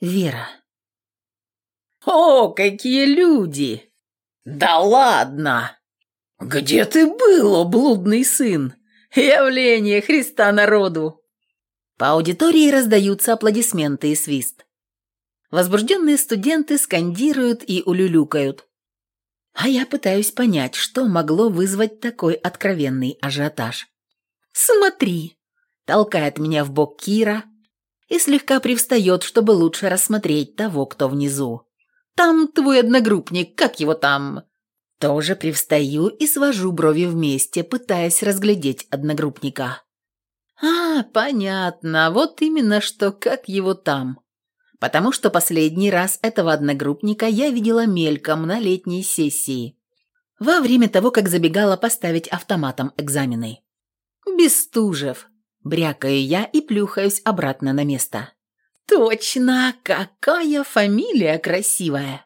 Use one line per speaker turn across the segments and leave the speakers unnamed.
Вера. «О, какие люди! Да ладно! Где ты был, о блудный сын? Явление Христа народу!» По аудитории раздаются аплодисменты и свист. Возбужденные студенты скандируют и улюлюкают. А я пытаюсь понять, что могло вызвать такой откровенный ажиотаж. «Смотри!» – толкает меня в бок Кира и слегка привстает, чтобы лучше рассмотреть того, кто внизу. «Там твой одногруппник, как его там?» Тоже привстаю и свожу брови вместе, пытаясь разглядеть одногруппника. «А, понятно, вот именно что, как его там» потому что последний раз этого одногруппника я видела мельком на летней сессии, во время того, как забегала поставить автоматом экзамены. «Бестужев», – брякаю я и плюхаюсь обратно на место. «Точно, какая фамилия красивая!»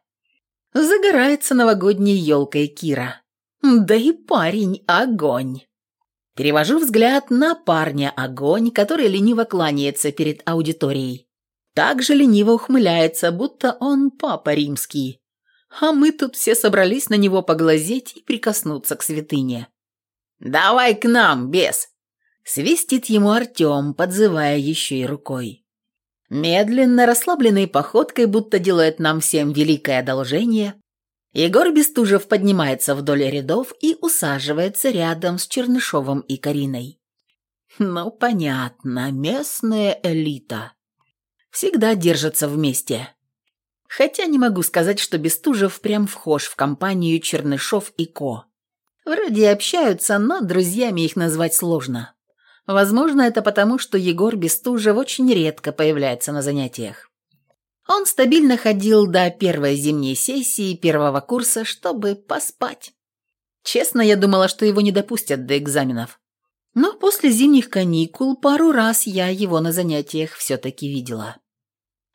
Загорается новогодней елкой Кира. Да и парень огонь. Перевожу взгляд на парня огонь, который лениво кланяется перед аудиторией также лениво ухмыляется, будто он папа римский. А мы тут все собрались на него поглазеть и прикоснуться к святыне. «Давай к нам, бес!» Свистит ему Артем, подзывая еще и рукой. Медленно, расслабленной походкой, будто делает нам всем великое одолжение, Егор Бестужев поднимается вдоль рядов и усаживается рядом с Чернышовым и Кариной. Ну, понятно, местная элита всегда держатся вместе. Хотя не могу сказать, что Бестужев прям вхож в компанию Чернышов и Ко. Вроде общаются, но друзьями их назвать сложно. Возможно, это потому, что Егор Бестужев очень редко появляется на занятиях. Он стабильно ходил до первой зимней сессии первого курса, чтобы поспать. Честно, я думала, что его не допустят до экзаменов. Но после зимних каникул пару раз я его на занятиях все-таки видела.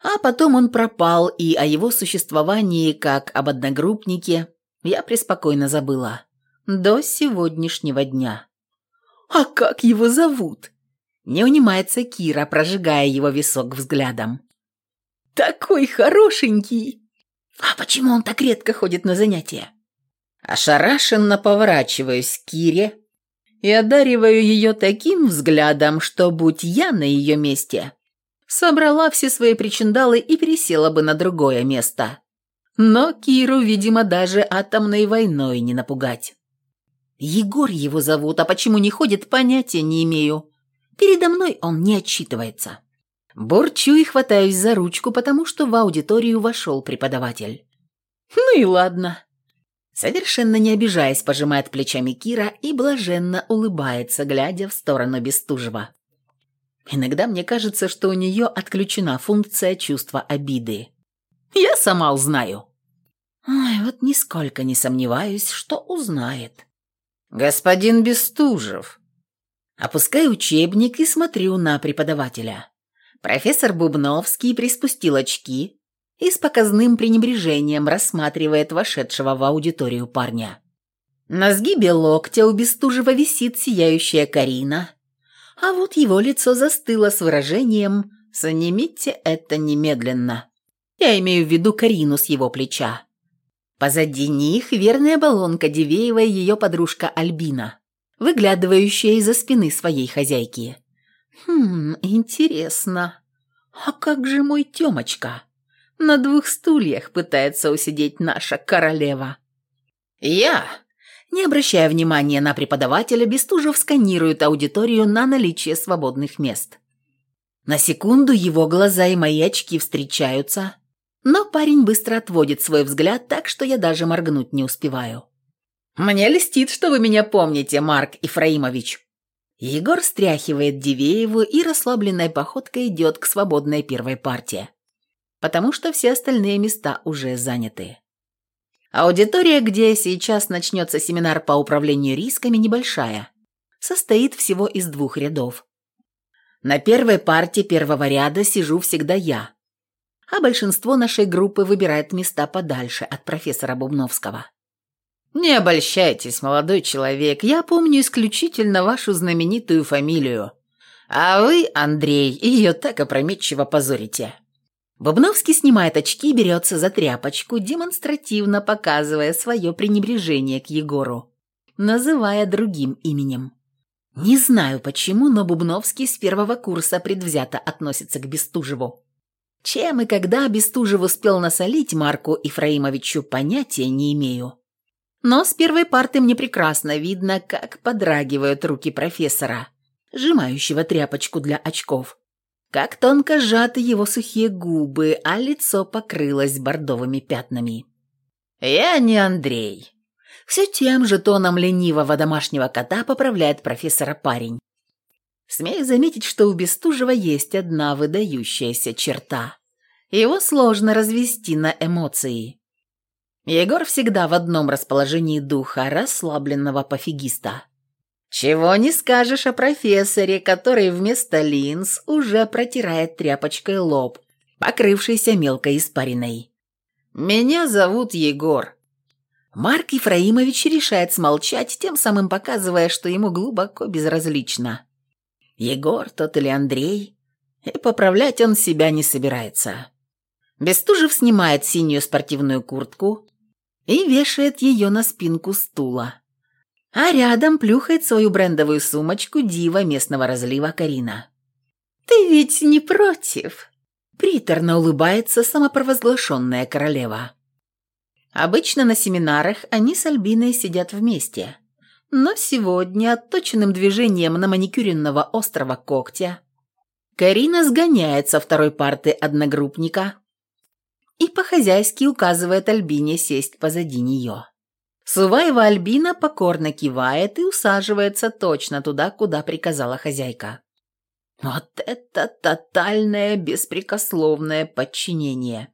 А потом он пропал, и о его существовании, как об одногруппнике, я преспокойно забыла. До сегодняшнего дня. «А как его зовут?» Не унимается Кира, прожигая его висок взглядом. «Такой хорошенький!» «А почему он так редко ходит на занятия?» Ошарашенно поворачиваюсь к Кире, и одариваю ее таким взглядом, что, будь я на ее месте, собрала все свои причиндалы и пересела бы на другое место. Но Киру, видимо, даже атомной войной не напугать. Егор его зовут, а почему не ходит, понятия не имею. Передо мной он не отчитывается. Борчу и хватаюсь за ручку, потому что в аудиторию вошел преподаватель. Ну и ладно. Совершенно не обижаясь, пожимает плечами Кира и блаженно улыбается, глядя в сторону Бестужева. Иногда мне кажется, что у нее отключена функция чувства обиды. Я сама узнаю. Ой, вот нисколько не сомневаюсь, что узнает. Господин Бестужев. Опускаю учебник и смотрю на преподавателя. Профессор Бубновский приспустил очки, и с показным пренебрежением рассматривает вошедшего в аудиторию парня. На сгибе локтя у Бестужева висит сияющая Карина, а вот его лицо застыло с выражением «Занимите это немедленно». Я имею в виду Карину с его плеча. Позади них верная баллонка Дивеева и ее подружка Альбина, выглядывающая из-за спины своей хозяйки. «Хм, интересно. А как же мой Темочка?» На двух стульях пытается усидеть наша королева. Я, не обращая внимания на преподавателя, Бестужев сканирует аудиторию на наличие свободных мест. На секунду его глаза и мои очки встречаются, но парень быстро отводит свой взгляд так, что я даже моргнуть не успеваю. «Мне льстит, что вы меня помните, Марк Ифраимович». Егор стряхивает Дивееву и расслабленной походкой идет к свободной первой партии потому что все остальные места уже заняты. Аудитория, где сейчас начнется семинар по управлению рисками, небольшая. Состоит всего из двух рядов. На первой партии первого ряда сижу всегда я, а большинство нашей группы выбирает места подальше от профессора Бубновского. «Не обольщайтесь, молодой человек, я помню исключительно вашу знаменитую фамилию. А вы, Андрей, ее так опрометчиво позорите. Бобновский снимает очки и берется за тряпочку, демонстративно показывая свое пренебрежение к Егору, называя другим именем. Не знаю почему, но Бубновский с первого курса предвзято относится к Бестужеву. Чем и когда Бестужев успел насолить Марку Ифраимовичу, понятия не имею. Но с первой парты мне прекрасно видно, как подрагивают руки профессора, сжимающего тряпочку для очков. Как тонко сжаты его сухие губы, а лицо покрылось бордовыми пятнами. «Я не Андрей», все тем же тоном ленивого домашнего кота поправляет профессора парень. Смею заметить, что у Бестужева есть одна выдающаяся черта. Его сложно развести на эмоции. Егор всегда в одном расположении духа расслабленного пофигиста. Чего не скажешь о профессоре, который вместо линз уже протирает тряпочкой лоб, покрывшийся мелкой испариной. «Меня зовут Егор. Марк Ефраимович решает смолчать, тем самым показывая, что ему глубоко безразлично. Егор тот или Андрей, и поправлять он себя не собирается. Бестужев снимает синюю спортивную куртку и вешает ее на спинку стула. А рядом плюхает свою брендовую сумочку дива местного разлива Карина. «Ты ведь не против?» Приторно улыбается самопровозглашенная королева. Обычно на семинарах они с Альбиной сидят вместе. Но сегодня отточенным движением на маникюренного острого когтя Карина сгоняет со второй парты одногруппника и по-хозяйски указывает Альбине сесть позади нее. Суваева Альбина покорно кивает и усаживается точно туда, куда приказала хозяйка. Вот это тотальное беспрекословное подчинение.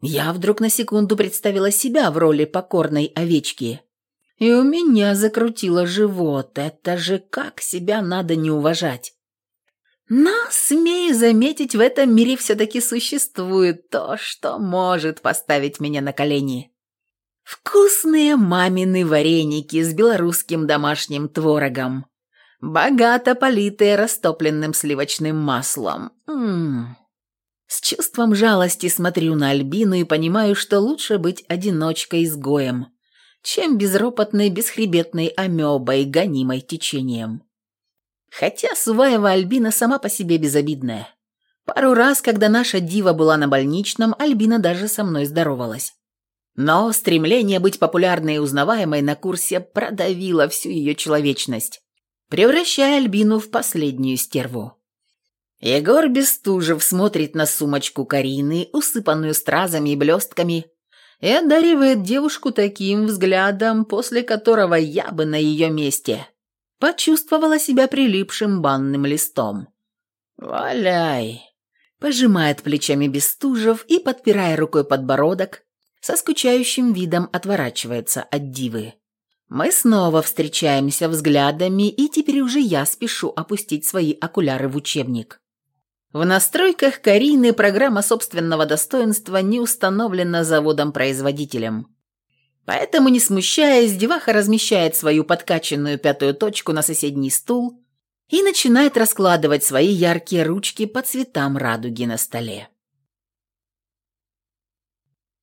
Я вдруг на секунду представила себя в роли покорной овечки. И у меня закрутило живот. Это же как себя надо не уважать. Но, смею заметить, в этом мире все-таки существует то, что может поставить меня на колени. Вкусные мамины вареники с белорусским домашним творогом, богато политые растопленным сливочным маслом. Ммм. С чувством жалости смотрю на Альбину и понимаю, что лучше быть одиночкой-изгоем, чем безропотной, бесхребетной амебой, гонимой течением. Хотя Суваева Альбина сама по себе безобидная. Пару раз, когда наша дива была на больничном, Альбина даже со мной здоровалась. Но стремление быть популярной и узнаваемой на курсе продавило всю ее человечность, превращая Альбину в последнюю стерву. Егор Бестужев смотрит на сумочку Карины, усыпанную стразами и блестками, и одаривает девушку таким взглядом, после которого я бы на ее месте почувствовала себя прилипшим банным листом. «Валяй!» – пожимает плечами Бестужев и, подпирая рукой подбородок, со скучающим видом отворачивается от дивы. Мы снова встречаемся взглядами, и теперь уже я спешу опустить свои окуляры в учебник. В настройках Карины программа собственного достоинства не установлена заводом-производителем. Поэтому, не смущаясь, деваха размещает свою подкачанную пятую точку на соседний стул и начинает раскладывать свои яркие ручки по цветам радуги на столе.